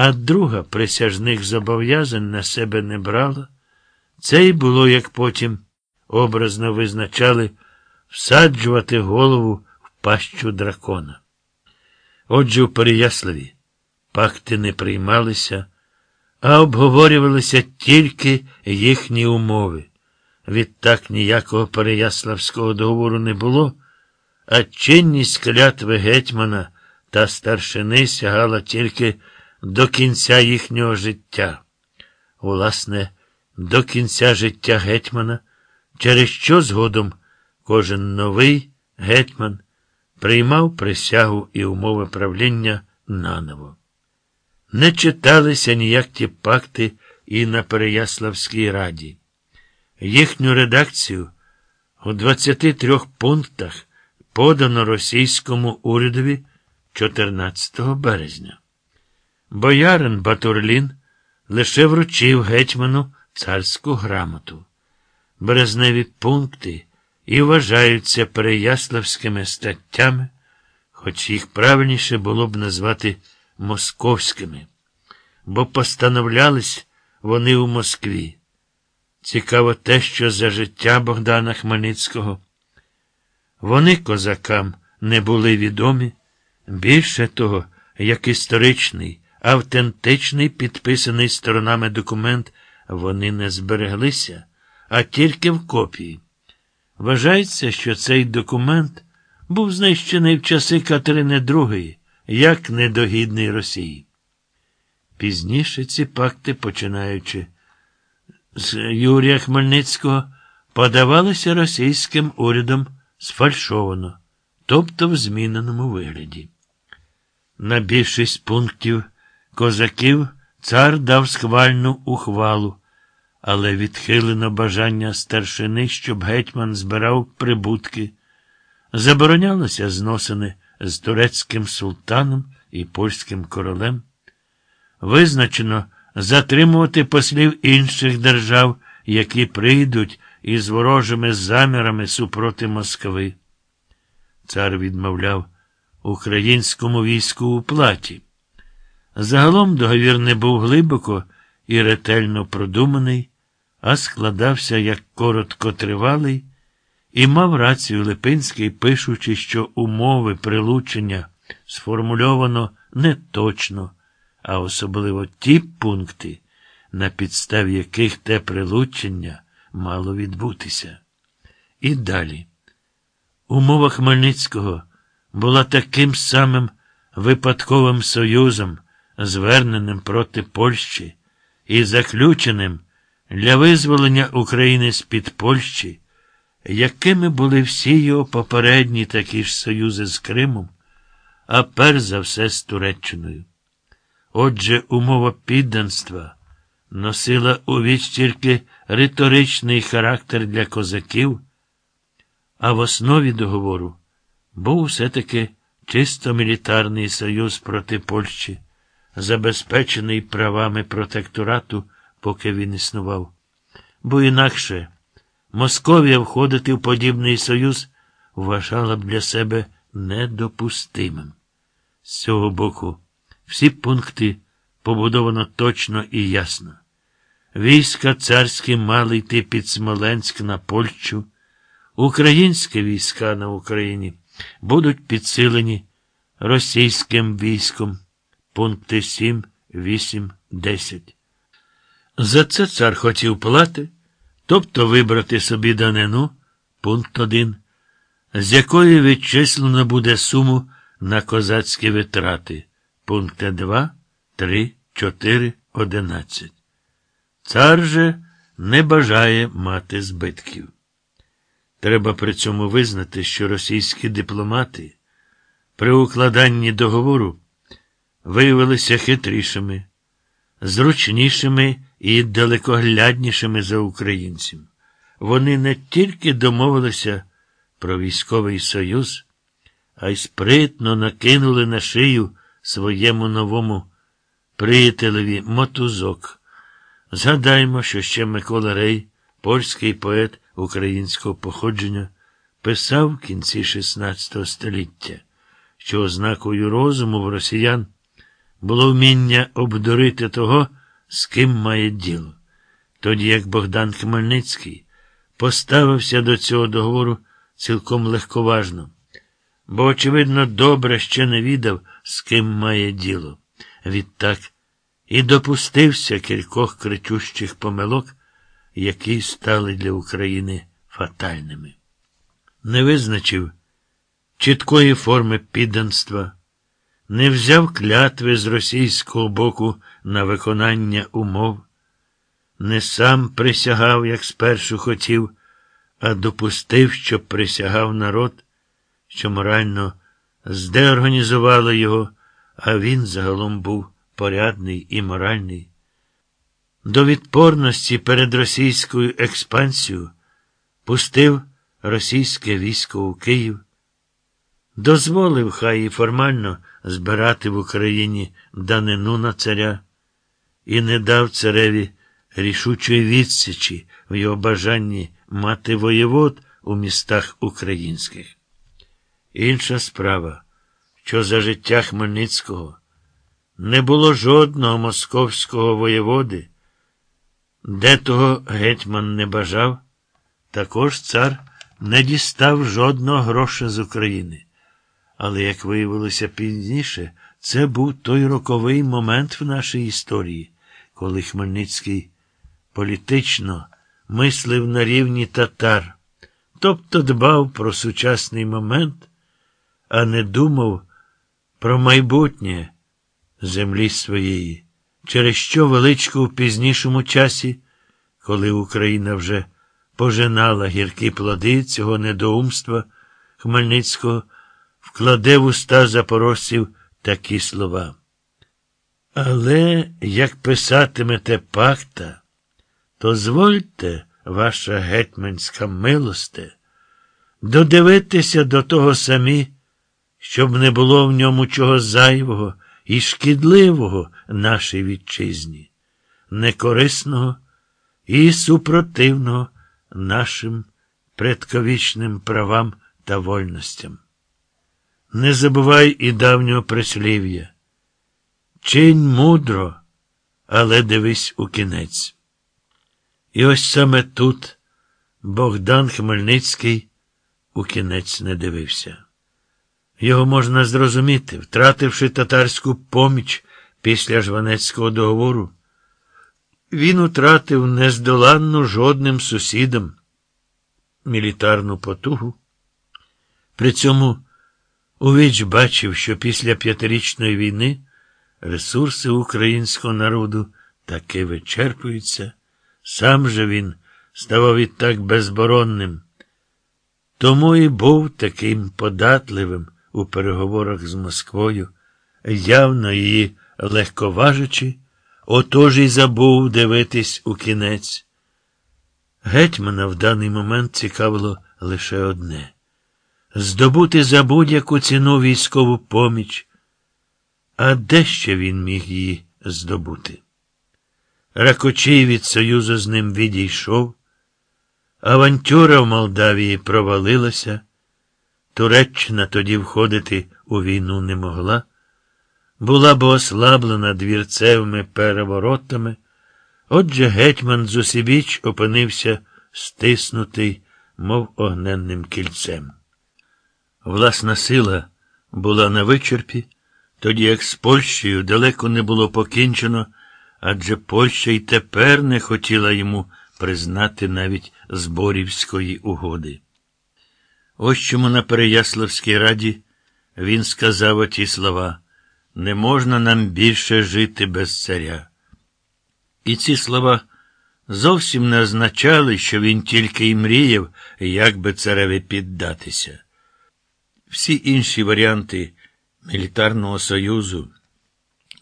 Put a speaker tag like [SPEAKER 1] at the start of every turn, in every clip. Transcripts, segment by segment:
[SPEAKER 1] а друга присяжних зобов'язань на себе не брала. Це й було, як потім образно визначали, всаджувати голову в пащу дракона. Отже, у Переяславі пакти не приймалися, а обговорювалися тільки їхні умови. Відтак ніякого Переяславського договору не було, а чинність клятви гетьмана та старшини сягала тільки до кінця їхнього життя. Власне, до кінця життя гетьмана, через що згодом кожен новий гетьман приймав присягу і умови правління наново. Не читалися ніяк ті пакти і на Переяславській раді. Їхню редакцію у 23 пунктах подано російському урядові 14 березня. Боярин Батурлін лише вручив гетьману царську грамоту. Березневі пункти і вважаються переяславськими статтями, хоч їх правильніше було б назвати московськими, бо постановлялись вони у Москві. Цікаво те, що за життя Богдана Хмельницького. Вони козакам не були відомі. Більше того, як історичний, автентичний підписаний сторонами документ, вони не збереглися, а тільки в копії. Вважається, що цей документ був знищений в часи Катерини II, як недогідний Росії. Пізніше ці пакти, починаючи з Юрія Хмельницького, подавалися російським урядом сфальшовано, тобто в зміненому вигляді. На більшість пунктів козаків цар дав схвальну ухвалу, але відхилено бажання старшини, щоб гетьман збирав прибутки. Заборонялося зносини з турецьким султаном і польським королем. Визначено затримувати послів інших держав, які прийдуть із ворожими замірами супроти Москви. Цар відмовляв українському війську у платі. Загалом договір не був глибоко і ретельно продуманий, а складався як короткотривалий, і мав рацію Липинський, пишучи, що умови прилучення сформульовано не точно, а особливо ті пункти, на підставі яких те прилучення мало відбутися. І далі. Умова Хмельницького була таким самим випадковим союзом, зверненим проти Польщі і заключеним для визволення України з-під Польщі, якими були всі його попередні такі ж союзи з Кримом, а перш за все з Туреччиною. Отже, умова підданства носила у тільки риторичний характер для козаків, а в основі договору був все-таки чисто мілітарний союз проти Польщі, забезпечений правами протекторату, поки він існував. Бо інакше Московія входити в подібний союз вважала б для себе недопустимим. З цього боку, всі пункти побудовано точно і ясно. Війська царські мали йти під Смоленськ на Польщу, українські війська на Україні будуть підсилені російським військом. Пункти 7, 8, 10. За це цар хотів плати, тобто вибрати собі данину, пункт 1, з якої відчислено буде суму на козацькі витрати, пункти 2, 3, 4, 11. Цар же не бажає мати збитків. Треба при цьому визнати, що російські дипломати при укладанні договору виявилися хитрішими, зручнішими і далекогляднішими за українців. Вони не тільки домовилися про військовий союз, а й спритно накинули на шию своєму новому приятелеві мотузок. Згадаймо, що ще Микола Рей, польський поет українського походження, писав в кінці XVI століття, що ознакою розуму в росіян було вміння обдурити того, з ким має діло. Тоді як Богдан Хмельницький поставився до цього договору цілком легковажно, бо, очевидно, добре ще не відав, з ким має діло. Відтак і допустився кількох кричущих помилок, які стали для України фатальними. Не визначив чіткої форми підданства, не взяв клятви з російського боку на виконання умов, не сам присягав, як спершу хотів, а допустив, щоб присягав народ, що морально здеорганізували його, а він загалом був порядний і моральний. До відпорності перед російською експансією пустив російське військо у Київ, дозволив хай і формально збирати в Україні данину на царя і не дав цареві рішучої відсічі в його бажанні мати воєвод у містах українських. Інша справа, що за життя Хмельницького не було жодного московського воєводи, де того гетьман не бажав, також цар не дістав жодного гроша з України. Але, як виявилося пізніше, це був той роковий момент в нашій історії, коли Хмельницький політично мислив на рівні татар, тобто дбав про сучасний момент, а не думав про майбутнє землі своєї, через що величко в пізнішому часі, коли Україна вже пожинала гіркі плоди цього недоумства Хмельницького, вкладе в уста запорожців такі слова. Але як писатимете пакта, то звольте, ваша гетьманська милосте, додивитися до того самі, щоб не було в ньому чого зайвого і шкідливого нашій вітчизні, некорисного і супротивного нашим предковічним правам та вольностям. Не забувай і давнього прислів'я. Чинь мудро, але дивись у кінець. І ось саме тут Богдан Хмельницький у кінець не дивився. Його можна зрозуміти, втративши татарську поміч після Жванецького договору, він утратив нездоланну жодним сусідам мілітарну потугу. При цьому Увіч бачив, що після п'ятирічної війни ресурси українського народу таки вичерпуються. Сам же він ставав відтак безборонним. Тому і був таким податливим у переговорах з Москвою, явно її легковажачи, отож і забув дивитись у кінець. Гетьмана в даний момент цікавило лише одне здобути за будь-яку ціну військову поміч. А де ще він міг її здобути? Ракочий від союзу з ним відійшов, авантюра в Молдавії провалилася, Туреччина тоді входити у війну не могла, була б ослаблена двірцевими переворотами, отже гетьман зусібіч опинився стиснутий, мов огненним кільцем. Власна сила була на вичерпі, тоді як з Польщею далеко не було покінчено, адже Польща й тепер не хотіла йому признати навіть Зборівської угоди. Ось чому на Переяславській раді він сказав оті слова не можна нам більше жити без царя. І ці слова зовсім не означали, що він тільки й мріяв, як би цареві піддатися. Всі інші варіанти мілітарного союзу,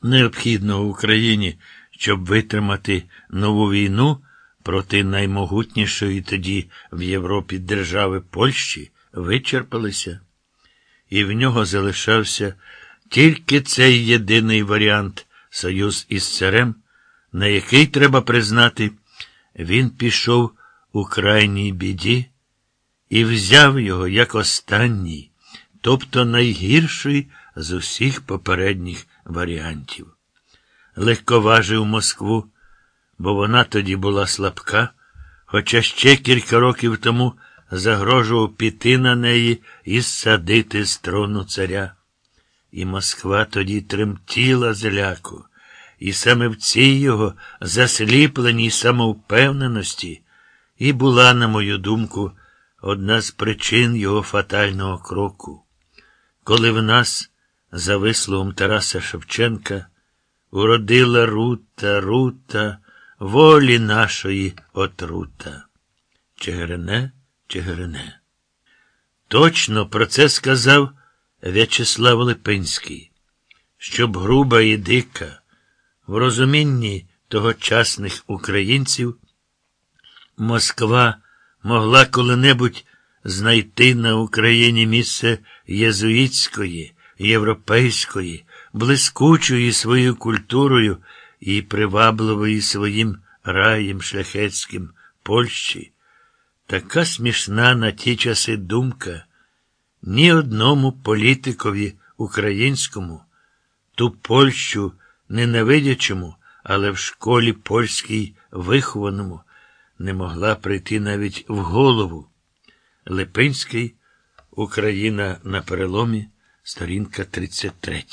[SPEAKER 1] необхідного Україні, щоб витримати нову війну проти наймогутнішої тоді в Європі держави Польщі, вичерпалися, і в нього залишався тільки цей єдиний варіант союз із царем, на який треба признати, він пішов у крайній біді і взяв його як останній тобто найгірший з усіх попередніх варіантів. Легковажив Москву, бо вона тоді була слабка, хоча ще кілька років тому загрожував піти на неї і садити з трону царя. І Москва тоді тремтіла з ляку, і саме в цій його засліпленій самовпевненості і була, на мою думку, одна з причин його фатального кроку, коли в нас, за висловом Тараса Шевченка, уродила рута, рута, волі нашої отрута. Чигирине, Чигирине. Точно про це сказав В'ячеслав Липинський, щоб груба і дика, в розумінні тогочасних українців, Москва могла коли-небудь знайти на Україні місце єзуїтської, європейської, блискучої своєю культурою і привабливої своїм раєм шляхетським Польщі. Така смішна на ті часи думка ні одному політикові українському, ту Польщу ненавидячому, але в школі польській вихованому не могла прийти навіть в голову. Липинський, Україна на переломі, сторінка 33.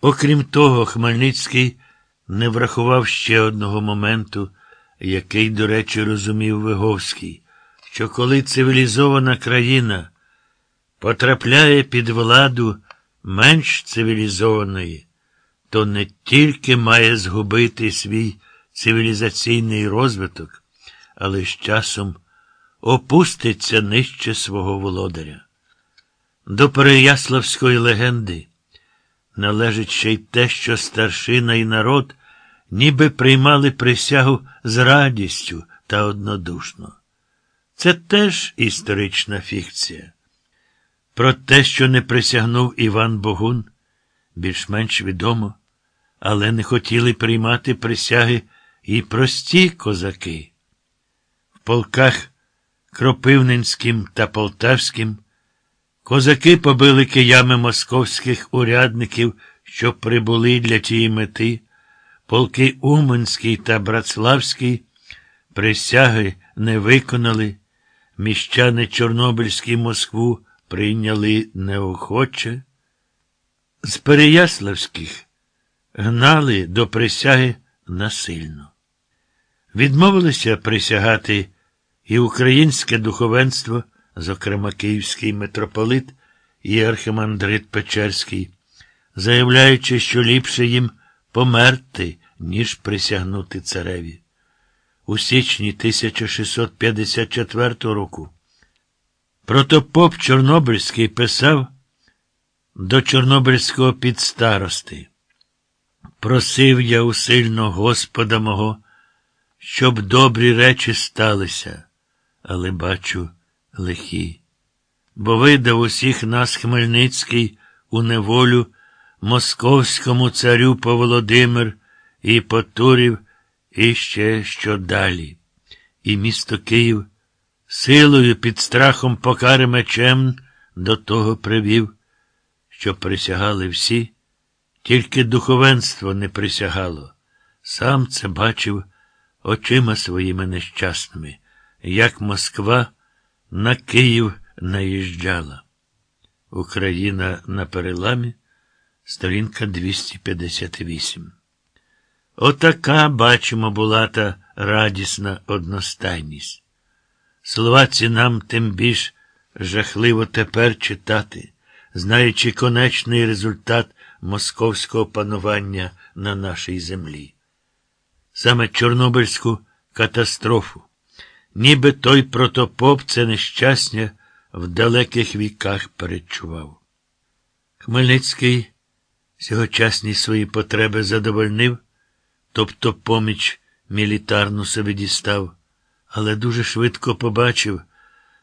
[SPEAKER 1] Окрім того, Хмельницький не врахував ще одного моменту, який, до речі, розумів Виговський, що коли цивілізована країна потрапляє під владу менш цивілізованої, то не тільки має згубити свій цивілізаційний розвиток, але з часом опуститься нижче свого володаря. До Переяславської легенди належить ще й те, що старшина і народ ніби приймали присягу з радістю та однодушно. Це теж історична фікція. Про те, що не присягнув Іван Богун, більш-менш відомо, але не хотіли приймати присяги і прості козаки. В полках Кропивненським та Полтавським козаки побили киями московських урядників, що прибули для тієї мети, полки Уманський та Братславський присяги не виконали, міщани Чорнобильські Москву прийняли неохоче. З Переяславських гнали до присяги насильно. Відмовилися присягати і українське духовенство, зокрема Київський митрополит і архимандрит Печерський, заявляючи, що ліпше їм померти, ніж присягнути цареві. У січні 1654 року протопоп Чорнобильський писав до Чорнобильського підстарости. Просив я усильно Господа мого, щоб добрі речі сталися, але бачу лихі. Бо видав усіх нас Хмельницький у неволю московському царю по Володимир і Потурів, і ще що далі. І місто Київ силою під страхом покари мечем до того привів, що присягали всі. Тільки духовенство не присягало. Сам це бачив очима своїми нещасними, як Москва на Київ наїжджала. Україна на переламі, сторінка 258. Отака, бачимо, була та радісна одностайність. Словаці нам тим більш жахливо тепер читати, знаючи конечний результат московського панування на нашій землі. Саме Чорнобильську катастрофу, ніби той протопоп це нещастя в далеких віках передчував. Хмельницький сьогочасні свої потреби задовольнив, тобто поміч мілітарну собі дістав, але дуже швидко побачив,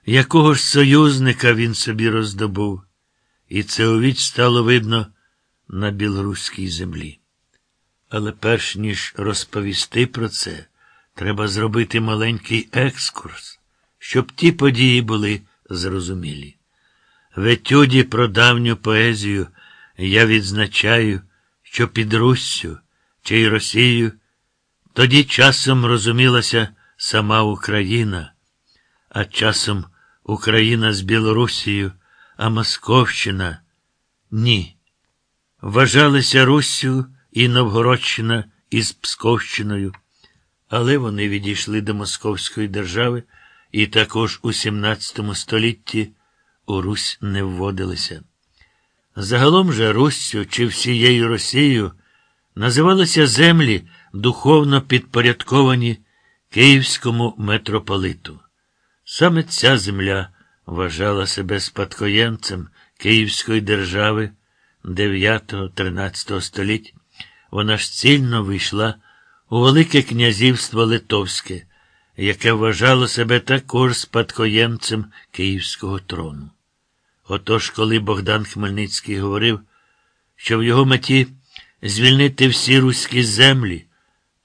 [SPEAKER 1] якого ж союзника він собі роздобув, і це увіч стало видно на білоруській землі. Але перш ніж розповісти про це, треба зробити маленький екскурс, щоб ті події були зрозумілі. В етюді про давню поезію я відзначаю, що під Руссю чи й Росією тоді часом розумілася сама Україна, а часом Україна з Білорусією, а Московщина ні. Вважалися Руссю і Новгородщина із Псковщиною, але вони відійшли до Московської держави і також у 17 столітті у Русь не вводилися. Загалом же Руссю чи всією Росією називалися землі, духовно підпорядковані Київському митрополиту. Саме ця земля вважала себе спадкоємцем Київської держави 9-13 століть. Вона ж цільно вийшла у Велике князівство Литовське, яке вважало себе також спадкоємцем Київського трону. Отож, коли Богдан Хмельницький говорив, що в його меті звільнити всі руські землі,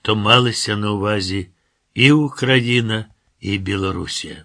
[SPEAKER 1] то малися на увазі і Україна, і Білорусія.